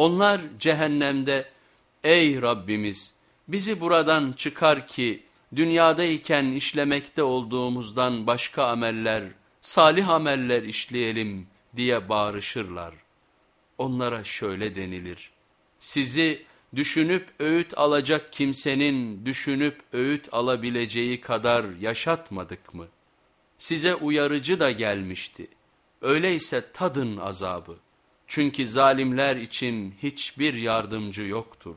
Onlar cehennemde ey Rabbimiz bizi buradan çıkar ki dünyadayken işlemekte olduğumuzdan başka ameller, salih ameller işleyelim diye bağırışırlar. Onlara şöyle denilir, sizi düşünüp öğüt alacak kimsenin düşünüp öğüt alabileceği kadar yaşatmadık mı? Size uyarıcı da gelmişti. Öyleyse tadın azabı. Çünkü zalimler için hiçbir yardımcı yoktur.